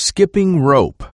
Skipping rope.